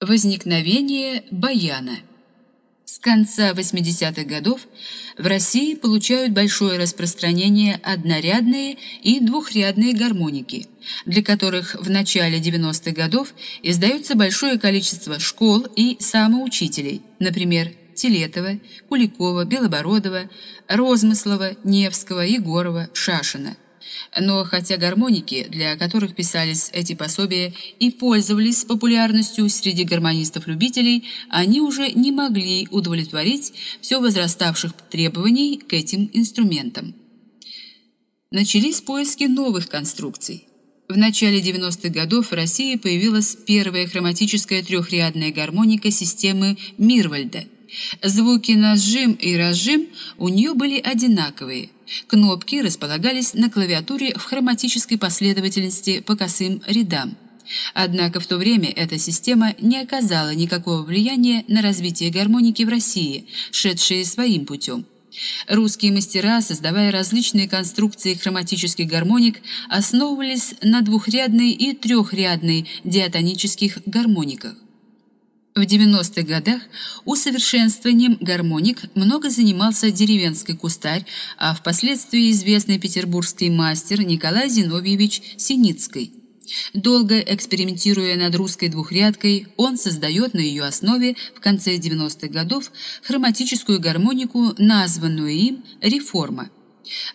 Возникновение баяна. С конца 80-х годов в России получают большое распространение однорядные и двухрядные гармоники, для которых в начале 90-х годов издается большое количество школ и самоучителей, например, Телетова, Куликова, Белобородова, Розмыслова, Невского, Егорова, Шашина – но хотя гармоники, для которых писались эти пособия, и пользовались популярностью среди гармонистов-любителей, они уже не могли удовлетворить все возраставших требований к этим инструментам. Начались поиски новых конструкций. В начале 90-х годов в России появилась первая хроматическая трехрядная гармоника системы Мирвальда. Звуки на сжим и разжим у нее были одинаковые – Кнопки располагались на клавиатуре в хроматической последовательности по косым рядам. Однако в то время эта система не оказала никакого влияния на развитие гармоники в России, шедшие своим путем. Русские мастера, создавая различные конструкции хроматических гармоник, основывались на двухрядной и трехрядной диатонических гармониках. В 90-х годах усовершенствованием гармоник много занимался деревенский кустарь, а впоследствии известный петербургский мастер Николай Зиновьевич Синицкий. Долго экспериментируя над русской двухрядкой, он создает на ее основе в конце 90-х годов хроматическую гармонику, названную им «Реформа».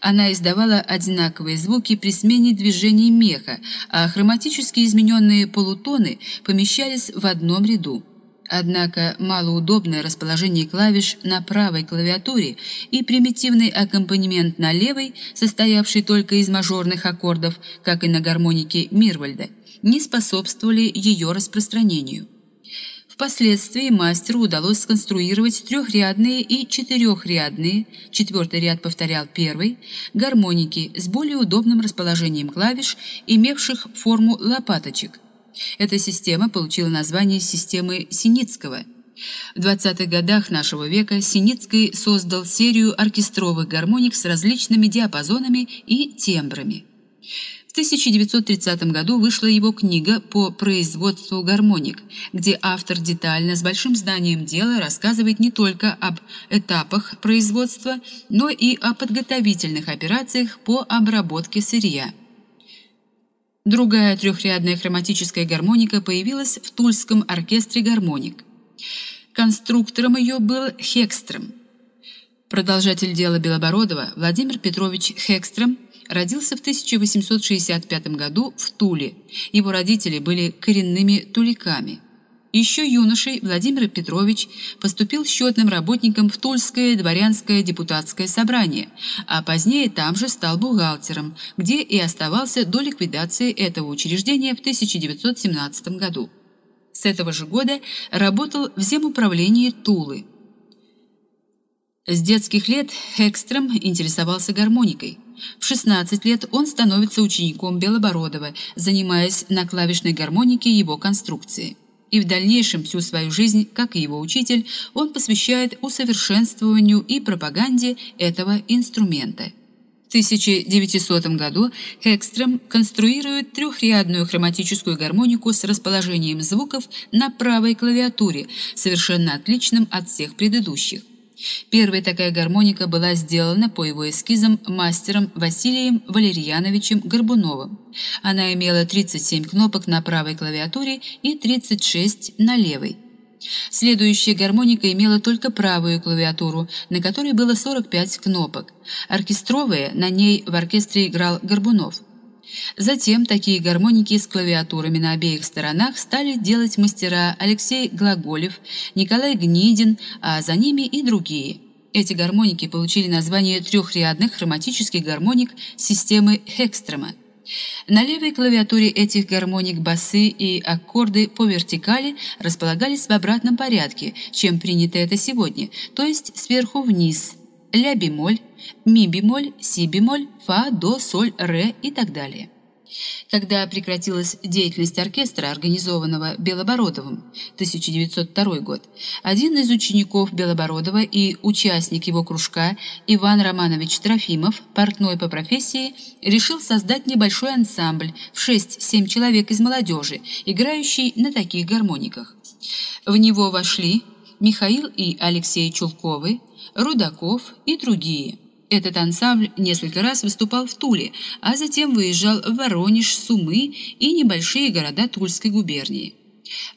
Она издавала одинаковые звуки при смене движений меха, а хроматически измененные полутоны помещались в одном ряду. Однако малоудобное расположение клавиш на правой клавиатуре и примитивный аккомпанемент на левой, состоявший только из мажорных аккордов, как и на гармонике Мирвальда, не способствовали ее распространению. Впоследствии мастеру удалось сконструировать трехрядные и четырехрядные, четвертый ряд повторял первый, гармоники с более удобным расположением клавиш, имевших форму лопаточек – эта система получила название системы Синицкого. В 20-х годах нашего века Синицкий создал серию оркестровых гармоник с различными диапазонами и тембрами. В 1930 году вышла его книга по производству гармоник, где автор детально, с большим знанием дела, рассказывает не только об этапах производства, но и о подготовительных операциях по обработке сырья. Другая трехрядная хроматическая гармоника появилась в Тульском оркестре гармоник. Конструктором ее был Хекстром. Продолжатель дела Белобородова Владимир Петрович Хекстром родился в 1865 году в Туле. Его родители были коренными туликами – еще юношей Владимир Петрович поступил счетным работником в Тульское дворянское депутатское собрание, а позднее там же стал бухгалтером, где и оставался до ликвидации этого учреждения в 1917 году. С этого же года работал в земуправлении Тулы. С детских лет Хекстром интересовался гармоникой. В 16 лет он становится учеником Белобородова, занимаясь на клавишной гармонике его конструкции и в дальнейшем всю свою жизнь, как и его учитель, он посвящает усовершенствованию и пропаганде этого инструмента. В 1900 году Хекстрем конструирует трехрядную хроматическую гармонику с расположением звуков на правой клавиатуре, совершенно отличным от всех предыдущих. Первая такая гармоника была сделана по его эскизам мастером Василием Валерьяновичем Горбуновым. Она имела 37 кнопок на правой клавиатуре и 36 на левой. Следующая гармоника имела только правую клавиатуру, на которой было 45 кнопок. Оркестровая на ней в оркестре играл Горбунов. Затем такие гармоники с клавиатурами на обеих сторонах стали делать мастера Алексей Глаголев, Николай Гнидин, а за ними и другие. Эти гармоники получили название трехрядных хроматических гармоник системы Хекстрома. На левой клавиатуре этих гармоник басы и аккорды по вертикали располагались в обратном порядке, чем принято это сегодня, то есть сверху вниз – ля бемоль, ми бемоль, си бемоль, фа, до, соль, ре и так далее. Когда прекратилась деятельность оркестра, организованного Белобородовым, 1902 год, один из учеников Белобородова и участник его кружка Иван Романович Трофимов, портной по профессии, решил создать небольшой ансамбль в 6-7 человек из молодежи, играющий на таких гармониках. В него вошли Михаил и Алексей Чулковы, Рудаков и другие. Этот ансамбль несколько раз выступал в Туле, а затем выезжал в Воронеж, Сумы и небольшие города Тульской губернии.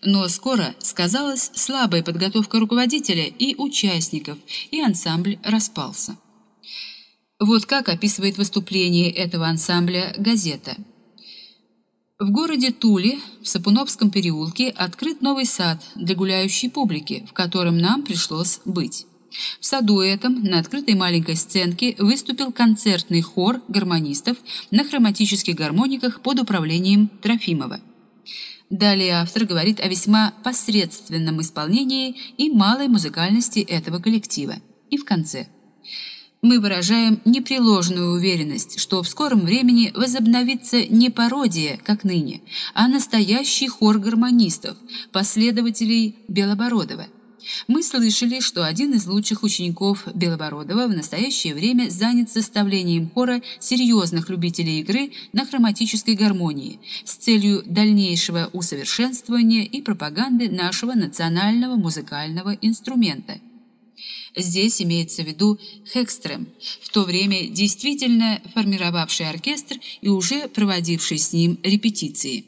Но скоро сказалась слабая подготовка руководителя и участников, и ансамбль распался. Вот как описывает выступление этого ансамбля газета. В городе Туле, в Сапуновском переулке, открыт новый сад для гуляющей публики, в котором нам пришлось быть. В саду этом на открытой маленькой сценке выступил концертный хор гармонистов на хроматических гармониках под управлением Трофимова. Далее автор говорит о весьма посредственном исполнении и малой музыкальности этого коллектива. И в конце – мы выражаем непреложную уверенность, что в скором времени возобновится не пародия, как ныне, а настоящий хор гармонистов, последователей Белобородова. Мы слышали, что один из лучших учеников Белобородова в настоящее время занят составлением хора серьезных любителей игры на хроматической гармонии с целью дальнейшего усовершенствования и пропаганды нашего национального музыкального инструмента – Здесь имеется в виду Хекстрем, в то время действительно формировавший оркестр и уже проводивший с ним репетиции.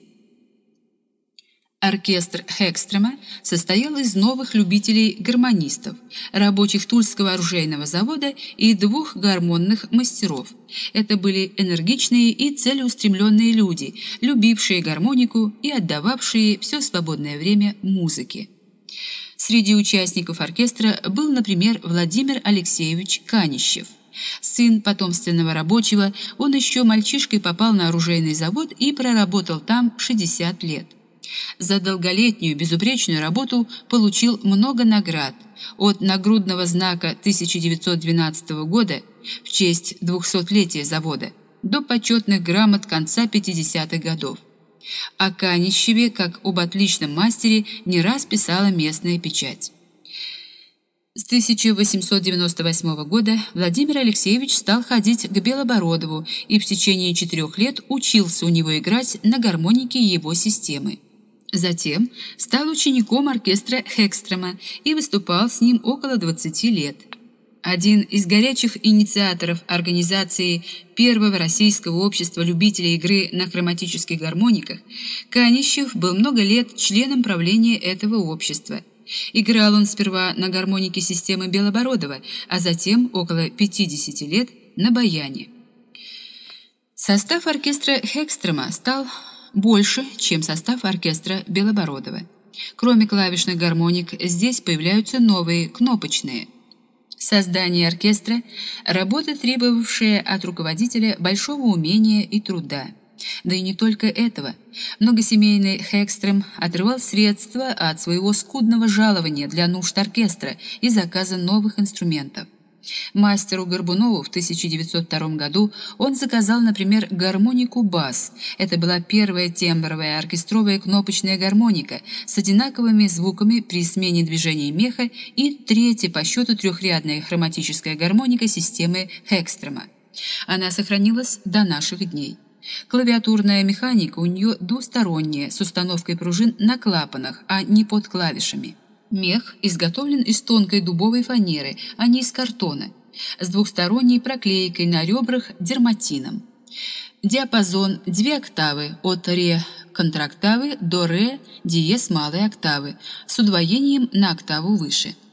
Оркестр Хекстрема состоял из новых любителей-гармонистов, рабочих Тульского оружейного завода и двух гармонных мастеров. Это были энергичные и целеустремленные люди, любившие гармонику и отдававшие все свободное время музыке. Среди участников оркестра был, например, Владимир Алексеевич Канищев. Сын потомственного рабочего, он еще мальчишкой попал на оружейный завод и проработал там 60 лет. За долголетнюю безупречную работу получил много наград, от нагрудного знака 1912 года в честь 200-летия завода до почетных грамот конца 50-х годов. О Канищеве, как об отличном мастере, не раз писала местная печать. С 1898 года Владимир Алексеевич стал ходить к Белобородову и в течение четырех лет учился у него играть на гармонике его системы. Затем стал учеником оркестра Хекстрема и выступал с ним около 20 лет один из горячих инициаторов организации первого российского общества любителей игры на хроматических гармониках, Канищев был много лет членом правления этого общества. Играл он сперва на гармонике системы Белобородова, а затем около 50 лет на баяне. Состав оркестра Хекстрема стал больше, чем состав оркестра Белобородова. Кроме клавишных гармоник, здесь появляются новые, кнопочные – Создание оркестра – работа, требовавшая от руководителя большого умения и труда. Да и не только этого. Многосемейный Хекстрем отрывал средства от своего скудного жалования для нужд оркестра и заказа новых инструментов. Мастеру Горбунову в 1902 году он заказал, например, гармонику «Бас». Это была первая тембровая оркестровая кнопочная гармоника с одинаковыми звуками при смене движения меха и третья по счету трехрядная хроматическая гармоника системы Хекстрема. Она сохранилась до наших дней. Клавиатурная механика у нее двусторонняя, с установкой пружин на клапанах, а не под клавишами. Мех изготовлен из тонкой дубовой фанеры, а не из картона, с двухсторонней проклейкой на ребрах дерматином. Диапазон 2 октавы от ре контрактавы до ре диез малой октавы с удвоением на октаву выше –